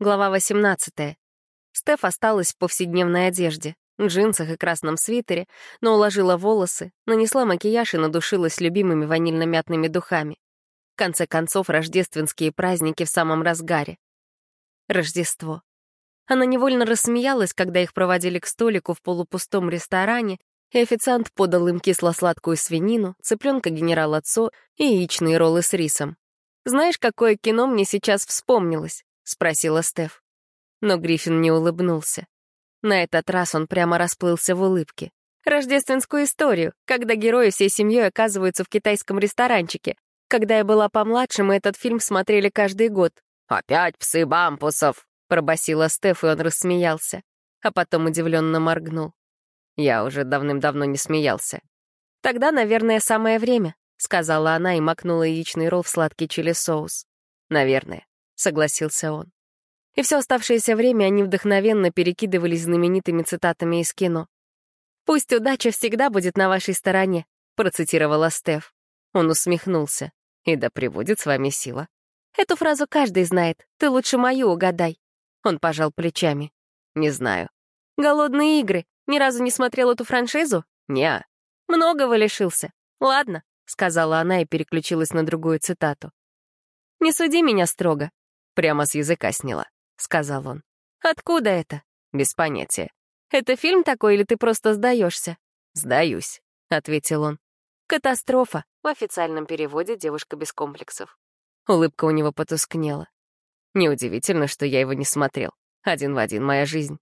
Глава 18. Стеф осталась в повседневной одежде, джинсах и красном свитере, но уложила волосы, нанесла макияж и надушилась любимыми ванильно-мятными духами. В конце концов, рождественские праздники в самом разгаре. Рождество. Она невольно рассмеялась, когда их проводили к столику в полупустом ресторане, и официант подал им кисло-сладкую свинину, цыпленка генерал Цо и яичные роллы с рисом. «Знаешь, какое кино мне сейчас вспомнилось?» — спросила Стеф. Но Гриффин не улыбнулся. На этот раз он прямо расплылся в улыбке. Рождественскую историю, когда герои всей семьей оказываются в китайском ресторанчике. Когда я была помладше, мы этот фильм смотрели каждый год. «Опять псы бампусов!» — пробасила Стеф, и он рассмеялся. А потом удивленно моргнул. Я уже давным-давно не смеялся. «Тогда, наверное, самое время», — сказала она и макнула яичный ролл в сладкий чили-соус. «Наверное», — согласился он. И все оставшееся время они вдохновенно перекидывались знаменитыми цитатами из кино. «Пусть удача всегда будет на вашей стороне», — процитировала Стеф. Он усмехнулся. «И да пребудет с вами сила». «Эту фразу каждый знает. Ты лучше мою угадай». Он пожал плечами. «Не знаю». «Голодные игры. Ни разу не смотрел эту франшизу?» «Не». «Многого лишился. Ладно», — сказала она и переключилась на другую цитату. «Не суди меня строго». Прямо с языка сняла, — сказал он. «Откуда это?» «Без понятия». «Это фильм такой или ты просто сдаешься?» «Сдаюсь», — ответил он. «Катастрофа». В официальном переводе «Девушка без комплексов». Улыбка у него потускнела. Неудивительно, что я его не смотрел. Один в один моя жизнь.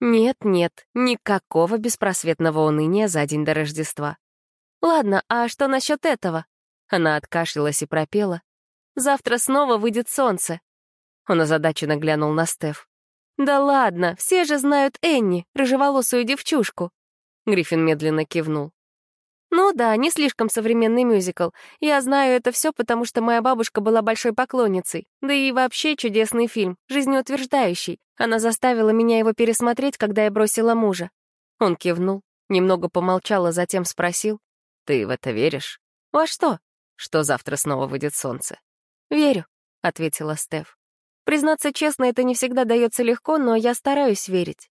Нет-нет, никакого беспросветного уныния за день до Рождества. Ладно, а что насчет этого? Она откашлялась и пропела. Завтра снова выйдет солнце. Он озадаченно глянул на Стеф. «Да ладно, все же знают Энни, рыжеволосую девчушку». Гриффин медленно кивнул. «Ну да, не слишком современный мюзикл. Я знаю это все, потому что моя бабушка была большой поклонницей. Да и вообще чудесный фильм, жизнеутверждающий. Она заставила меня его пересмотреть, когда я бросила мужа». Он кивнул, немного помолчал, а затем спросил. «Ты в это веришь?» «Во что?» «Что завтра снова выйдет солнце?» «Верю», — ответила Стеф. «Признаться честно, это не всегда дается легко, но я стараюсь верить».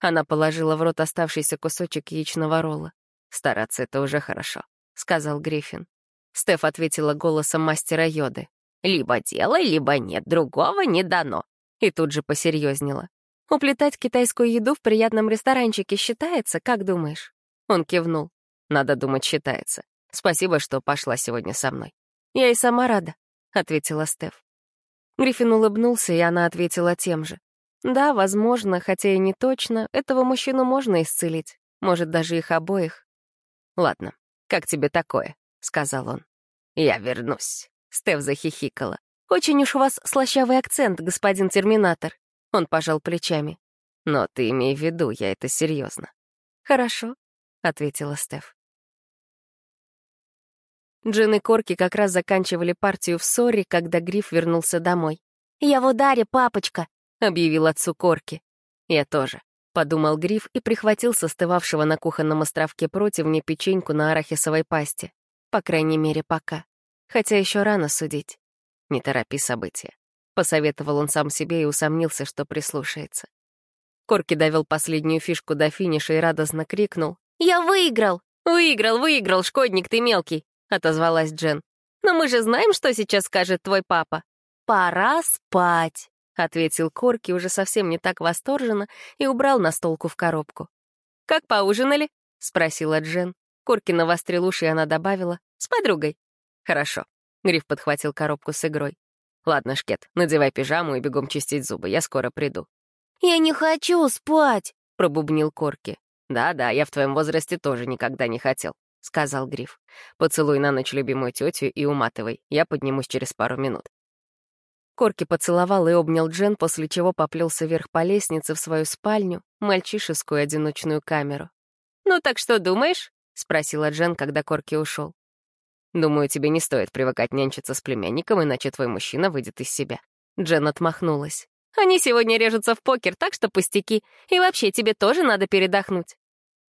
Она положила в рот оставшийся кусочек яичного ролла. «Стараться — это уже хорошо», — сказал Гриффин. Стеф ответила голосом мастера йоды. «Либо делай, либо нет, другого не дано». И тут же посерьезнела. «Уплетать китайскую еду в приятном ресторанчике считается, как думаешь?» Он кивнул. «Надо думать, считается. Спасибо, что пошла сегодня со мной». «Я и сама рада», — ответила Стеф. Гриффин улыбнулся, и она ответила тем же. «Да, возможно, хотя и не точно, этого мужчину можно исцелить. Может, даже их обоих. «Ладно, как тебе такое?» — сказал он. «Я вернусь», — Стеф захихикала. «Очень уж у вас слащавый акцент, господин Терминатор». Он пожал плечами. «Но ты имей в виду, я это серьезно. «Хорошо», — ответила Стеф. Джин и Корки как раз заканчивали партию в ссоре, когда Гриф вернулся домой. «Я в ударе, папочка», — объявил отцу Корки. «Я тоже», подумал Гриф и прихватил с остывавшего на кухонном островке противня печеньку на арахисовой пасте. По крайней мере, пока. Хотя еще рано судить. Не торопи события. Посоветовал он сам себе и усомнился, что прислушается. Корки довел последнюю фишку до финиша и радостно крикнул. «Я выиграл! Выиграл, выиграл, шкодник ты мелкий!» — отозвалась Джен. «Но мы же знаем, что сейчас скажет твой папа. Пора спать!» — ответил Корки уже совсем не так восторженно и убрал настолку в коробку. «Как поужинали?» — спросила Джен. Корки навострил уши, и она добавила. «С подругой». «Хорошо». Гриф подхватил коробку с игрой. «Ладно, Шкет, надевай пижаму и бегом чистить зубы, я скоро приду». «Я не хочу спать», — пробубнил Корки. «Да-да, я в твоем возрасте тоже никогда не хотел», — сказал Гриф. «Поцелуй на ночь любимую тетю и уматывай. Я поднимусь через пару минут». Корки поцеловал и обнял Джен, после чего поплелся вверх по лестнице в свою спальню, мальчишескую одиночную камеру. «Ну так что думаешь?» — спросила Джен, когда Корки ушел. «Думаю, тебе не стоит привыкать нянчиться с племянником, иначе твой мужчина выйдет из себя». Джен отмахнулась. «Они сегодня режутся в покер, так что пустяки. И вообще, тебе тоже надо передохнуть».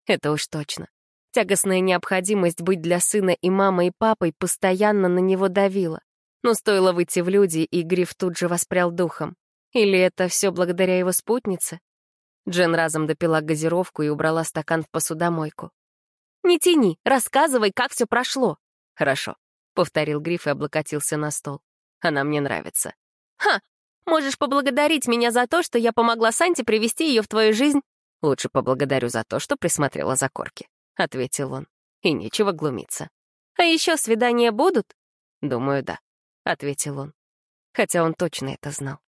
Это уж точно. Тягостная необходимость быть для сына и мамой, и папой постоянно на него давила. Но стоило выйти в люди, и Гриф тут же воспрял духом. Или это все благодаря его спутнице? Джен разом допила газировку и убрала стакан в посудомойку. «Не тяни, рассказывай, как все прошло». «Хорошо», — повторил Гриф и облокотился на стол. «Она мне нравится». «Ха! Можешь поблагодарить меня за то, что я помогла Санте привести ее в твою жизнь?» «Лучше поблагодарю за то, что присмотрела за корки», — ответил он. «И нечего глумиться». «А еще свидания будут?» «Думаю, да», — ответил он. Хотя он точно это знал.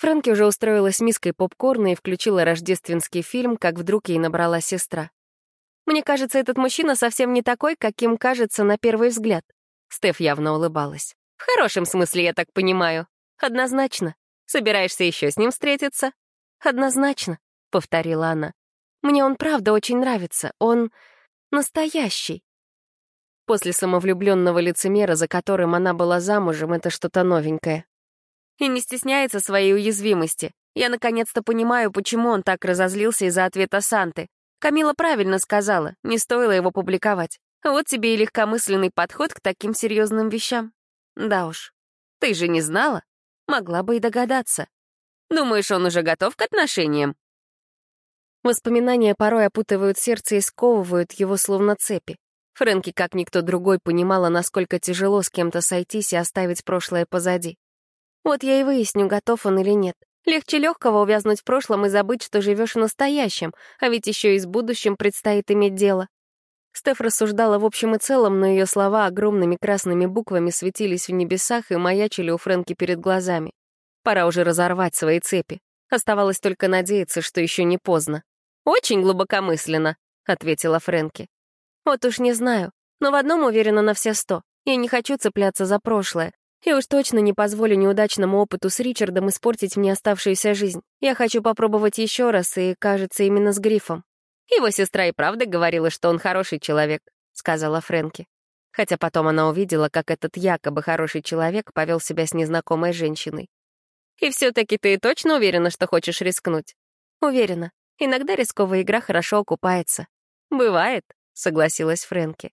Фрэнки уже устроилась миской попкорна и включила рождественский фильм, как вдруг ей набрала сестра. «Мне кажется, этот мужчина совсем не такой, каким кажется на первый взгляд». Стеф явно улыбалась. «В хорошем смысле, я так понимаю. Однозначно. Собираешься еще с ним встретиться?» «Однозначно», — повторила она. «Мне он правда очень нравится. Он настоящий». После самовлюбленного лицемера, за которым она была замужем, это что-то новенькое и не стесняется своей уязвимости. Я наконец-то понимаю, почему он так разозлился из-за ответа Санты. Камила правильно сказала, не стоило его публиковать. Вот тебе и легкомысленный подход к таким серьезным вещам. Да уж. Ты же не знала? Могла бы и догадаться. Думаешь, он уже готов к отношениям? Воспоминания порой опутывают сердце и сковывают его словно цепи. Фрэнки, как никто другой, понимала, насколько тяжело с кем-то сойтись и оставить прошлое позади. Вот я и выясню, готов он или нет. Легче легкого увязнуть в прошлом и забыть, что живешь в настоящем, а ведь еще и с будущим предстоит иметь дело. Стеф рассуждала в общем и целом, но ее слова огромными красными буквами светились в небесах и маячили у Фрэнки перед глазами. Пора уже разорвать свои цепи. Оставалось только надеяться, что еще не поздно. «Очень глубокомысленно», — ответила Фрэнки. «Вот уж не знаю, но в одном уверена на все сто. Я не хочу цепляться за прошлое. И уж точно не позволю неудачному опыту с Ричардом испортить мне оставшуюся жизнь. Я хочу попробовать еще раз, и, кажется, именно с Грифом. Его сестра и правда говорила, что он хороший человек, — сказала Фрэнки. Хотя потом она увидела, как этот якобы хороший человек повел себя с незнакомой женщиной. «И все-таки ты точно уверена, что хочешь рискнуть?» «Уверена. Иногда рисковая игра хорошо окупается». «Бывает», — согласилась Фрэнки.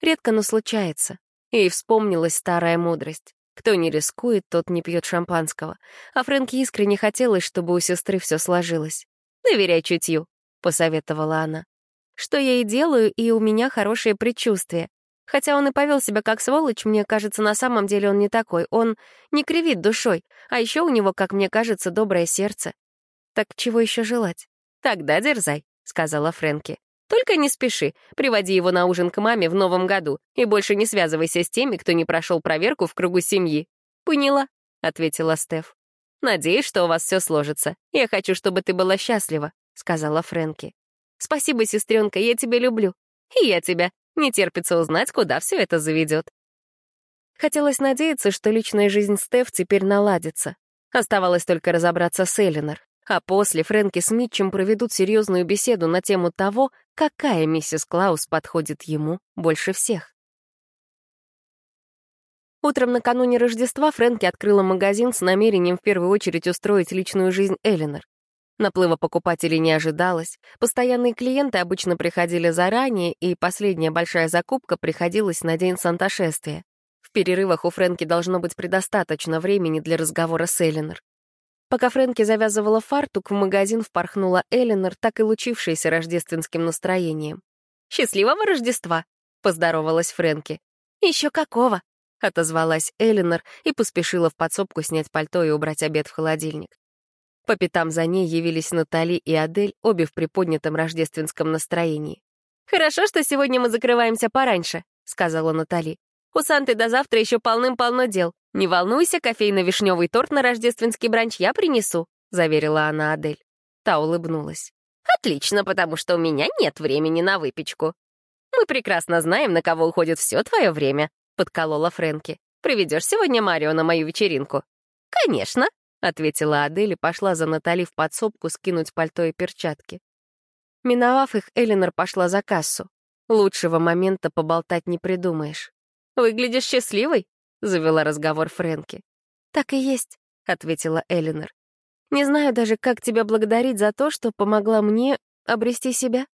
«Редко, но случается. И вспомнилась старая мудрость. Кто не рискует, тот не пьет шампанского. А Фрэнки искренне хотелось, чтобы у сестры все сложилось. «Доверяй чутью», — посоветовала она. «Что я и делаю, и у меня хорошее предчувствие. Хотя он и повел себя как сволочь, мне кажется, на самом деле он не такой. Он не кривит душой, а еще у него, как мне кажется, доброе сердце. Так чего еще желать? Тогда дерзай, сказала Фрэнки. Только не спеши, приводи его на ужин к маме в новом году и больше не связывайся с теми, кто не прошел проверку в кругу семьи. «Поняла», — ответила Стеф. «Надеюсь, что у вас все сложится. Я хочу, чтобы ты была счастлива», — сказала Фрэнки. «Спасибо, сестренка, я тебя люблю. И я тебя. Не терпится узнать, куда все это заведет». Хотелось надеяться, что личная жизнь Стеф теперь наладится. Оставалось только разобраться с Элинор. А после Фрэнки с Митчем проведут серьезную беседу на тему того, какая миссис Клаус подходит ему больше всех. Утром накануне Рождества Фрэнки открыла магазин с намерением в первую очередь устроить личную жизнь Элинор. Наплыва покупателей не ожидалось, постоянные клиенты обычно приходили заранее, и последняя большая закупка приходилась на день Санташествия. В перерывах у Фрэнки должно быть предостаточно времени для разговора с Элинор. Пока Фрэнки завязывала фартук, в магазин впорхнула Эленор, так и лучившаяся рождественским настроением. «Счастливого Рождества!» — поздоровалась Фрэнки. «Еще какого!» — отозвалась Эленор и поспешила в подсобку снять пальто и убрать обед в холодильник. По пятам за ней явились Натали и Адель, обе в приподнятом рождественском настроении. «Хорошо, что сегодня мы закрываемся пораньше», — сказала Натали. «У Санты до завтра еще полным-полно дел. «Не волнуйся, кофейно-вишневый торт на рождественский бранч я принесу», — заверила она Адель. Та улыбнулась. «Отлично, потому что у меня нет времени на выпечку». «Мы прекрасно знаем, на кого уходит все твое время», — подколола Фрэнки. «Приведешь сегодня Марио на мою вечеринку?» «Конечно», — ответила Адель и пошла за Натали в подсобку скинуть пальто и перчатки. Миновав их, Элинор пошла за кассу. Лучшего момента поболтать не придумаешь. «Выглядишь счастливой», — завела разговор Фрэнки. «Так и есть», — ответила Элинор. «Не знаю даже, как тебя благодарить за то, что помогла мне обрести себя».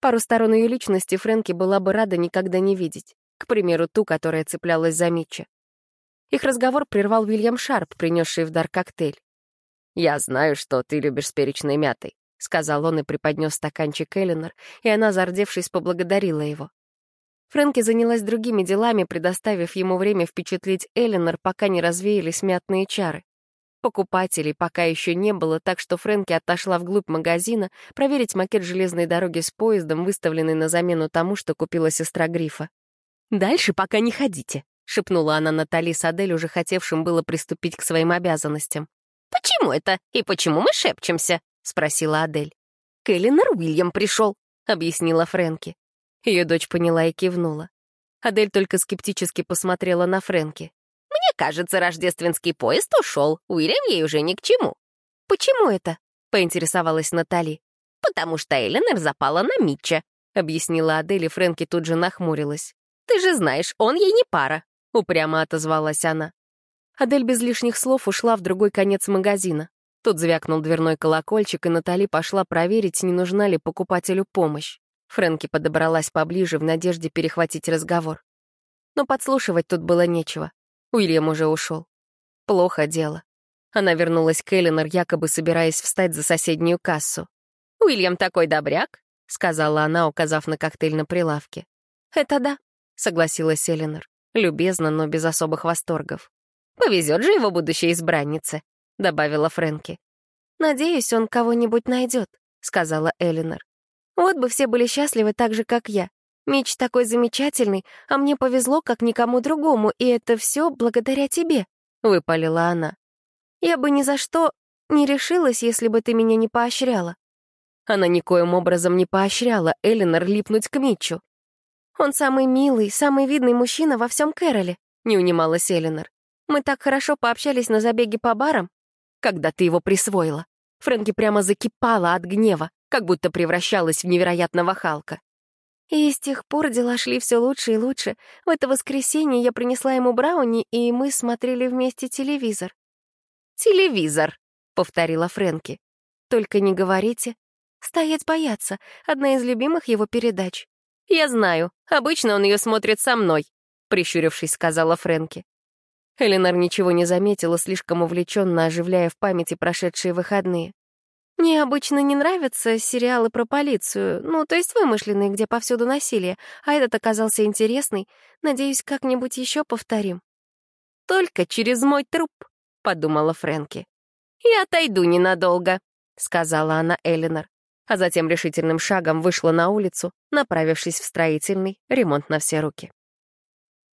Пару сторон ее личности Фрэнки была бы рада никогда не видеть. К примеру, ту, которая цеплялась за Митча. Их разговор прервал Уильям Шарп, принесший в дар коктейль. «Я знаю, что ты любишь с перечной мятой», — сказал он и преподнес стаканчик Эллинор, и она, зардевшись, поблагодарила его. Фрэнки занялась другими делами, предоставив ему время впечатлить Эллинор, пока не развеялись мятные чары. Покупателей пока еще не было, так что Фрэнки отошла вглубь магазина проверить макет железной дороги с поездом, выставленный на замену тому, что купила сестра Грифа. «Дальше пока не ходите», — шепнула она Натали с Адель, уже хотевшим было приступить к своим обязанностям. «Почему это? И почему мы шепчемся?» — спросила Адель. «Кэллинор Уильям пришел», — объяснила Фрэнки. Ее дочь поняла и кивнула. Адель только скептически посмотрела на Фрэнки. «Мне кажется, рождественский поезд ушел. Уильям ей уже ни к чему». «Почему это?» — поинтересовалась Натали. «Потому что Эленор запала на Митча», — объяснила Адель, и Фрэнки тут же нахмурилась. «Ты же знаешь, он ей не пара», — упрямо отозвалась она. Адель без лишних слов ушла в другой конец магазина. Тут звякнул дверной колокольчик, и Натали пошла проверить, не нужна ли покупателю помощь. Фрэнки подобралась поближе в надежде перехватить разговор. Но подслушивать тут было нечего. Уильям уже ушел. Плохо дело. Она вернулась к Эллинор, якобы собираясь встать за соседнюю кассу. «Уильям такой добряк», — сказала она, указав на коктейль на прилавке. «Это да», — согласилась Эллинор. Любезно, но без особых восторгов. «Повезет же его будущей избраннице», — добавила Фрэнки. «Надеюсь, он кого-нибудь найдет», — сказала Эллинор. Вот бы все были счастливы так же, как я. Меч такой замечательный, а мне повезло, как никому другому, и это все благодаря тебе», — выпалила она. «Я бы ни за что не решилась, если бы ты меня не поощряла». Она никоим образом не поощряла Эллинор липнуть к Митчу. «Он самый милый, самый видный мужчина во всем Кэроле», — не унималась Эллинор. «Мы так хорошо пообщались на забеге по барам, когда ты его присвоила». Фрэнки прямо закипала от гнева как будто превращалась в невероятного Халка. И с тех пор дела шли все лучше и лучше. В это воскресенье я принесла ему брауни, и мы смотрели вместе телевизор. «Телевизор», — повторила Фрэнки. «Только не говорите. Стоять бояться — одна из любимых его передач». «Я знаю. Обычно он ее смотрит со мной», — прищурившись, сказала Фрэнки. Эленор ничего не заметила, слишком увлеченно оживляя в памяти прошедшие выходные. Мне обычно не нравятся сериалы про полицию, ну, то есть вымышленные, где повсюду насилие, а этот оказался интересный. Надеюсь, как-нибудь еще повторим. «Только через мой труп», — подумала Фрэнки. «Я отойду ненадолго», — сказала она Элинор, а затем решительным шагом вышла на улицу, направившись в строительный ремонт на все руки.